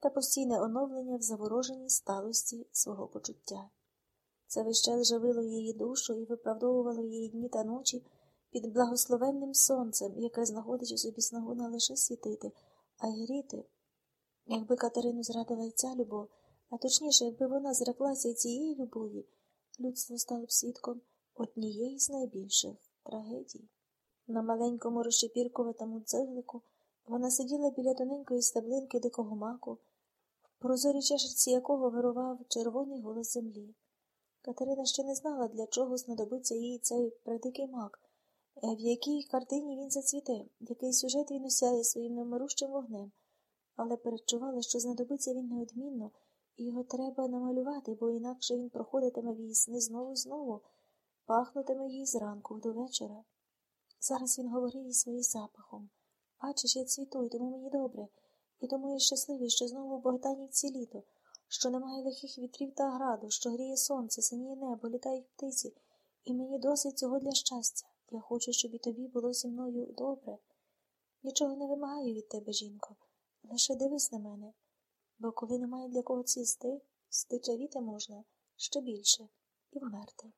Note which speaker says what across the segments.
Speaker 1: та постійне оновлення в завороженій сталості свого почуття. Це весь час живило її душу і виправдовувало її дні та ночі під благословенним сонцем, яке знаходить у собі снагу не лише світити, а й гріти. Якби Катерину зрадила й ця любов, а точніше, якби вона зреклася й цієї любові, людство стало б свідком однієї з найбільших трагедій. На маленькому розшипіркуватому цеглику вона сиділа біля тоненької стеблинки дикого маку, в прозорій чашечці якого вирував червоний голос землі. Катерина ще не знала, для чого знадобиться їй цей придикий мак, е, в якій картині він зацвіте, який сюжет він осяє своїм невмирущим вогнем, але передчувала, що знадобиться він неодмінно, і його треба намалювати, бо інакше він проходитиме в її сни знову і знову, пахнутиме їй зранку до вечора. Зараз він говорив їй своїм запахом. Бачиш, я цвіту, тому мені добре, і тому я щасливий, що знову в Богданівці літо, що немає лихих вітрів та граду, що гріє сонце, синіє небо, літають птиці, і мені досить цього для щастя. Я хочу, щоб і тобі було зі мною добре. Нічого не вимагаю від тебе, жінко, лише дивись на мене, бо коли немає для кого цвісти, стичавіти можна ще більше і вмерти.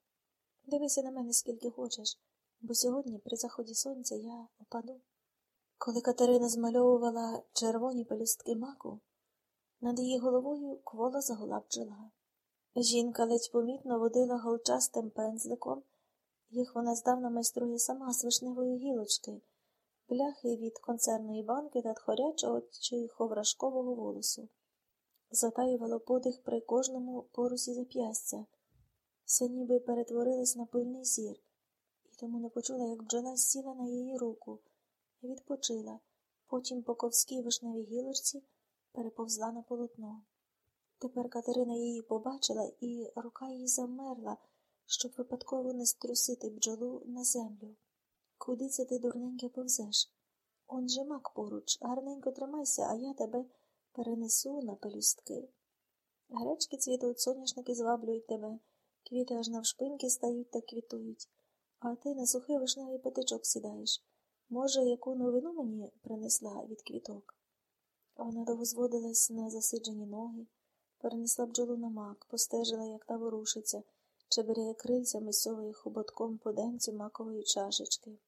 Speaker 1: Дивися на мене скільки хочеш, бо сьогодні, при заході сонця, я опаду. Коли Катерина змальовувала червоні пелюстки маку, над її головою кволо загула бджола. Жінка ледь помітно водила голчастим пензликом, їх вона здавна майструє сама з вишневої гілочки, пляхи від концерної банки та тхорячого чи ховрашкового волосу. Затаювало подих при кожному порусі зап'ястя, все ніби перетворилось на пильний зір, і тому не почула, як бджола сіла на її руку відпочила, потім по ковській вишневій гілочці переповзла на полотно. Тепер Катерина її побачила, і рука її замерла, щоб випадково не струсити бджолу на землю. Куди це ти, дурненьке, повзеш? Он же мак поруч, гарненько тримайся, а я тебе перенесу на пелюстки. Гречки цвітуть, соняшники зваблюють тебе, квіти аж навшпиньки стають та квітують, а ти на сухий вишневий патичок сідаєш. Може, яку новину мені принесла від квіток? Вона довго зводилась на засиджені ноги, перенесла бджолу на мак, постежила, як та ворушиться, чебиряє крильцями совує хоботком по денцю макової чашечки.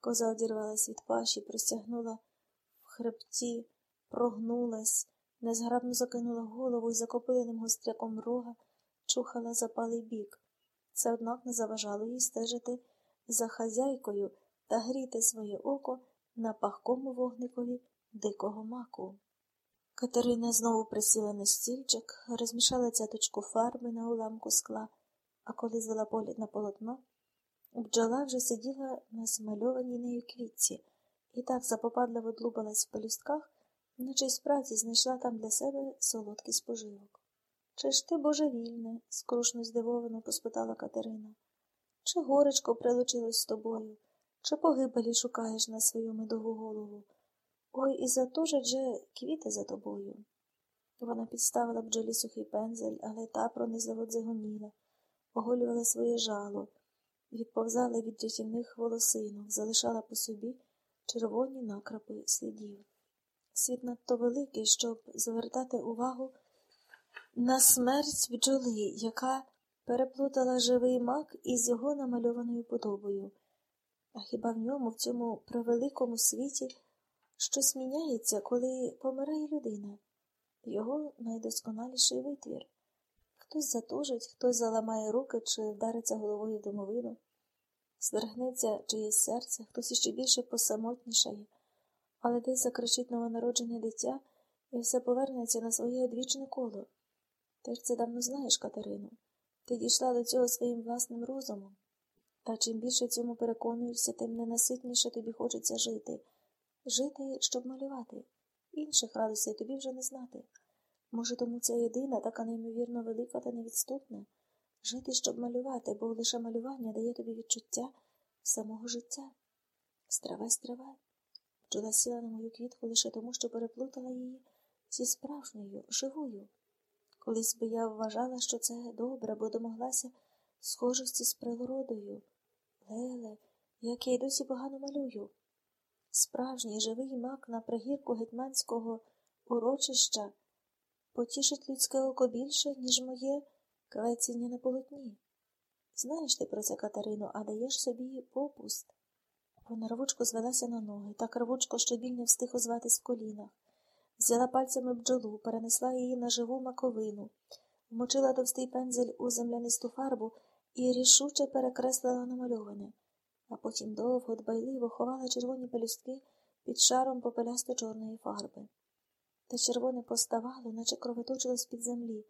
Speaker 1: Коза одірвалась від паші, простягнула в хребті, прогнулась, незграбно закинула голову і закопиленим гостряком рога чухала запалий бік. Це, однак, не заважало їй стежити за хазяйкою та гріти своє око на пахкому вогникові дикого маку. Катерина знову присіла на стільчик, розмішала цяточку фарби на уламку скла, а коли звела погляд на полотно, бджола вже сиділа на змальованій нею квітці і так запопадливо длубалась в пелюстках, наче й справді знайшла там для себе солодкий споживок. Чи ж ти божевільне? скрушно здивовано поспитала Катерина. Чи горечко прилучилось з тобою? Чи погибелі шукаєш на свою медову голову? Ой, і за то же квіти за тобою. Вона підставила бджолі сухий пензель, але та пронизливо дзигоніла, оголювала своє жало, відповзала від рятівних волосинок, залишала по собі червоні накрапи слідів. Світ надто великий, щоб звертати увагу на смерть бджоли, яка переплутала живий мак із його намальованою подобою. А хіба в ньому, в цьому превеликому світі, щось міняється, коли помирає людина? Його найдосконаліший витвір. Хтось затужить, хтось заламає руки чи вдариться головою в домовину, зверхнеться чиєсь серце, хтось іще більше посамотнішає, але десь закричить новонароджене дитя і все повернеться на своє одвічне коло. Ти ж це давно знаєш, Катерину. Ти дійшла до цього своїм власним розумом. Та чим більше цьому переконуєшся, тим ненаситніше тобі хочеться жити. Жити, щоб малювати. Інших радостей тобі вже не знати. Може, тому ця єдина, така неймовірно велика та невідступна. Жити, щоб малювати, бо лише малювання дає тобі відчуття самого життя. Стравай, стравай. Бджола сіла на мою квітку лише тому, що переплутала її зі справжньою, живою. Колись би я вважала, що це добре, бо домоглася схожості з природою. Леле, як я й досі погано малюю. Справжній живий мак на пригірку гетьманського урочища потішить людське око більше, ніж моє клеціння на полотні. Знаєш ти про це, Катерино, а даєш собі попуст. Вона рвучко звелася на ноги, так рвучко, що біль не встиг озватись в колінах. Взяла пальцями бджолу, перенесла її на живу маковину, вмочила товстий пензель у землянисту фарбу і рішуче перекреслила намальоване, а потім довго, дбайливо ховала червоні пелюстки під шаром попелясто чорної фарби. Та червоне поставало, наче кровоточилось під землі,